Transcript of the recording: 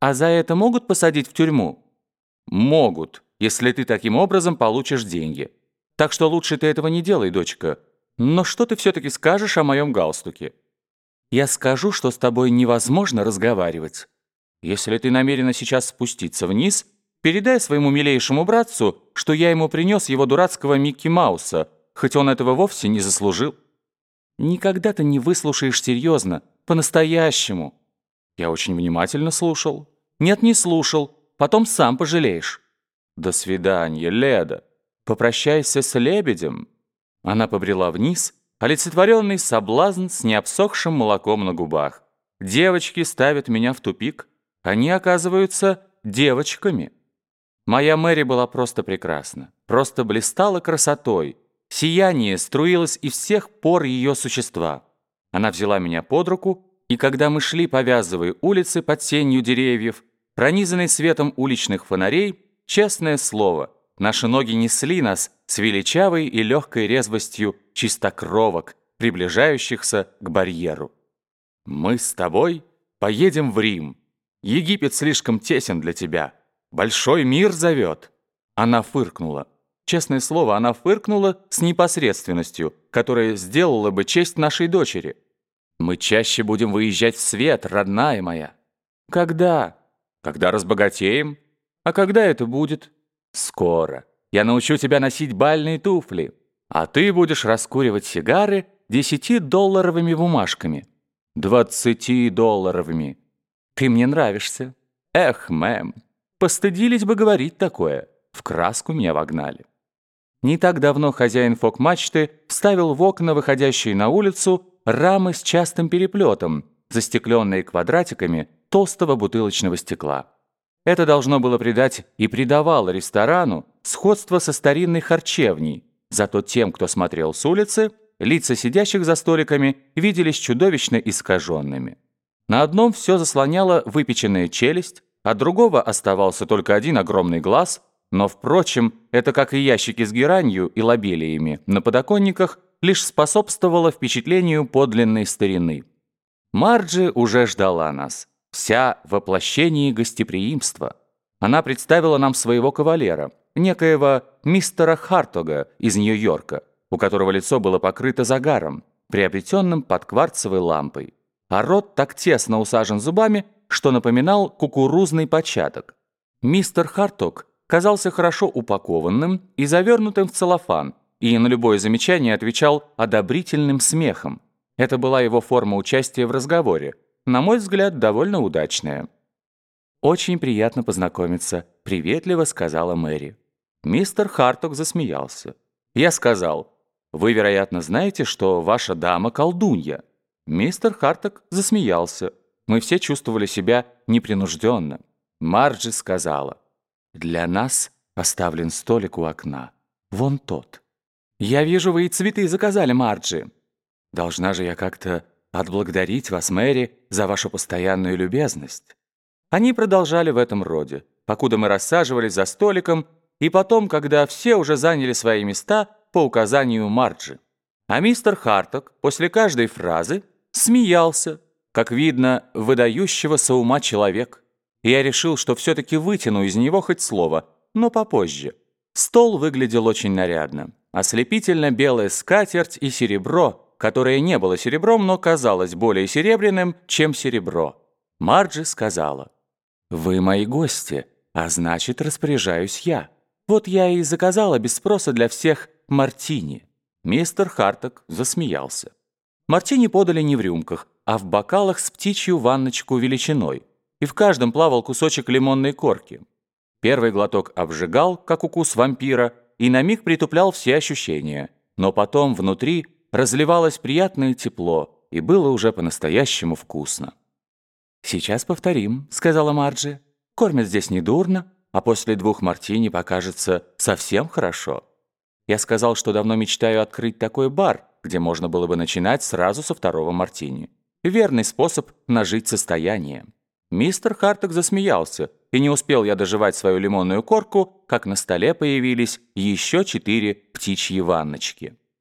А за это могут посадить в тюрьму? Могут, если ты таким образом получишь деньги. Так что лучше ты этого не делай, дочка. Но что ты все-таки скажешь о моем галстуке? Я скажу, что с тобой невозможно разговаривать. Если ты намерена сейчас спуститься вниз, передай своему милейшему братцу, что я ему принес его дурацкого Микки Мауса, хоть он этого вовсе не заслужил. Никогда ты не выслушаешь серьезно, по-настоящему. Я очень внимательно слушал. Нет, не слушал. Потом сам пожалеешь. До свидания, Леда. Попрощайся с лебедем. Она побрела вниз, олицетворенный соблазн с необсохшим молоком на губах. Девочки ставят меня в тупик. Они оказываются девочками. Моя Мэри была просто прекрасна, просто блистала красотой. Сияние струилось из всех пор ее существа. Она взяла меня под руку и когда мы шли по Вязовой улице под сенью деревьев, пронизанной светом уличных фонарей, честное слово, наши ноги несли нас с величавой и легкой резвостью чистокровок, приближающихся к барьеру. «Мы с тобой поедем в Рим. Египет слишком тесен для тебя. Большой мир зовет». Она фыркнула. Честное слово, она фыркнула с непосредственностью, которая сделала бы честь нашей дочери. Мы чаще будем выезжать в свет, родная моя. Когда? Когда разбогатеем. А когда это будет? Скоро. Я научу тебя носить бальные туфли. А ты будешь раскуривать сигары десятидолларовыми бумажками. Двадцатидолларовыми. Ты мне нравишься. Эх, мэм, постыдились бы говорить такое. В краску меня вогнали. Не так давно хозяин фок-мачты вставил в окна, выходящие на улицу, рамы с частым переплетом, застекленные квадратиками толстого бутылочного стекла. Это должно было придать и придавало ресторану сходство со старинной харчевней, зато тем, кто смотрел с улицы, лица сидящих за столиками виделись чудовищно искаженными. На одном все заслоняла выпеченная челюсть, от другого оставался только один огромный глаз, но, впрочем, это как и ящики с геранью и лобелиями на подоконниках лишь способствовало впечатлению подлинной старины. Марджи уже ждала нас, вся воплощение гостеприимства. Она представила нам своего кавалера, некоего мистера Хартога из Нью-Йорка, у которого лицо было покрыто загаром, приобретенным под кварцевой лампой, а рот так тесно усажен зубами, что напоминал кукурузный початок. Мистер Хартог казался хорошо упакованным и завернутым в целлофан, и на любое замечание отвечал одобрительным смехом. Это была его форма участия в разговоре, на мой взгляд, довольно удачная. «Очень приятно познакомиться», — приветливо сказала Мэри. Мистер Харток засмеялся. Я сказал, «Вы, вероятно, знаете, что ваша дама колдунья». Мистер Харток засмеялся. Мы все чувствовали себя непринужденно. Марджи сказала, «Для нас оставлен столик у окна. Вон тот». «Я вижу, вы и цветы заказали, Марджи». «Должна же я как-то отблагодарить вас, Мэри, за вашу постоянную любезность». Они продолжали в этом роде, покуда мы рассаживались за столиком, и потом, когда все уже заняли свои места по указанию Марджи. А мистер Харток после каждой фразы смеялся, как видно, выдающегося ума человек. Я решил, что все-таки вытяну из него хоть слово, но попозже. Стол выглядел очень нарядно. Ослепительно белая скатерть и серебро, которое не было серебром, но казалось более серебряным, чем серебро. Марджи сказала, «Вы мои гости, а значит, распоряжаюсь я. Вот я и заказала без спроса для всех мартини». Мистер Харток засмеялся. Мартини подали не в рюмках, а в бокалах с птичью ванночку величиной, и в каждом плавал кусочек лимонной корки. Первый глоток обжигал, как укус вампира, и на миг притуплял все ощущения. Но потом внутри разливалось приятное тепло, и было уже по-настоящему вкусно. «Сейчас повторим», — сказала Марджи. «Кормят здесь недурно, а после двух мартини покажется совсем хорошо». Я сказал, что давно мечтаю открыть такой бар, где можно было бы начинать сразу со второго мартини. Верный способ нажить состояние. Мистер Харток засмеялся, и не успел я доживать свою лимонную корку, как на столе появились еще четыре птичьи ванночки.